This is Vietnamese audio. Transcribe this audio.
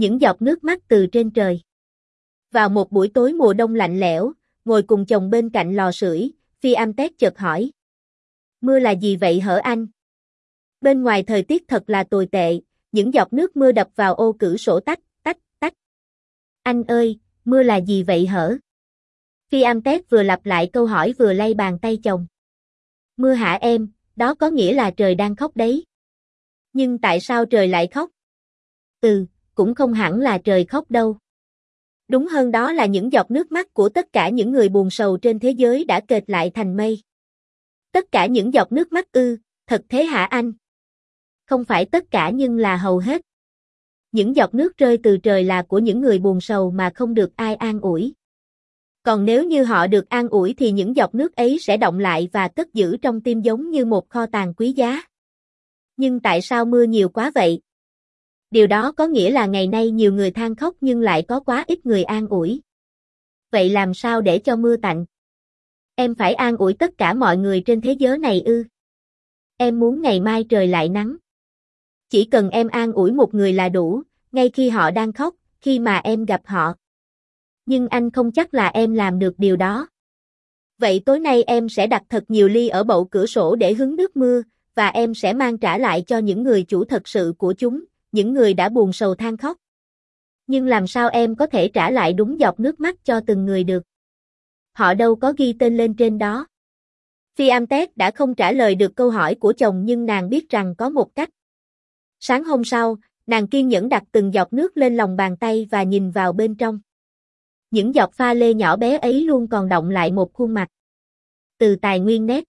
những giọt nước mắt từ trên trời. Vào một buổi tối mùa đông lạnh lẽo, ngồi cùng chồng bên cạnh lò sưởi, Phi Am Tét chợt hỏi. Mưa là gì vậy hở anh? Bên ngoài thời tiết thật là tồi tệ, những giọt nước mưa đập vào ô cửa sổ tách, tách, tách. Anh ơi, mưa là gì vậy hở? Phi Am Tét vừa lặp lại câu hỏi vừa lay bàn tay chồng. Mưa hả em, đó có nghĩa là trời đang khóc đấy. Nhưng tại sao trời lại khóc? Ừ, cũng không hẳn là trời khóc đâu. Đúng hơn đó là những giọt nước mắt của tất cả những người buồn sầu trên thế giới đã kệt lại thành mây. Tất cả những giọt nước mắt ư, thật thế hả anh? Không phải tất cả nhưng là hầu hết. Những giọt nước rơi từ trời là của những người buồn sầu mà không được ai an ủi. Còn nếu như họ được an ủi thì những giọt nước ấy sẽ động lại và cất giữ trong tim giống như một kho tàng quý giá. Nhưng tại sao mưa nhiều quá vậy? Điều đó có nghĩa là ngày nay nhiều người than khóc nhưng lại có quá ít người an ủi. Vậy làm sao để cho mưa tạnh? Em phải an ủi tất cả mọi người trên thế giới này ư? Em muốn ngày mai trời lại nắng. Chỉ cần em an ủi một người là đủ, ngay khi họ đang khóc, khi mà em gặp họ. Nhưng anh không chắc là em làm được điều đó. Vậy tối nay em sẽ đặt thật nhiều ly ở bậu cửa sổ để hứng nước mưa, và em sẽ mang trả lại cho những người chủ thật sự của chúng, những người đã buồn sầu than khóc. Nhưng làm sao em có thể trả lại đúng giọt nước mắt cho từng người được? Họ đâu có ghi tên lên trên đó. Phi Amtet đã không trả lời được câu hỏi của chồng nhưng nàng biết rằng có một cách. Sáng hôm sau, nàng kiên nhẫn đặt từng giọt nước lên lòng bàn tay và nhìn vào bên trong. Những giọt pha lê nhỏ bé ấy luôn còn động lại một khuôn mặt. Từ tài nguyên nét.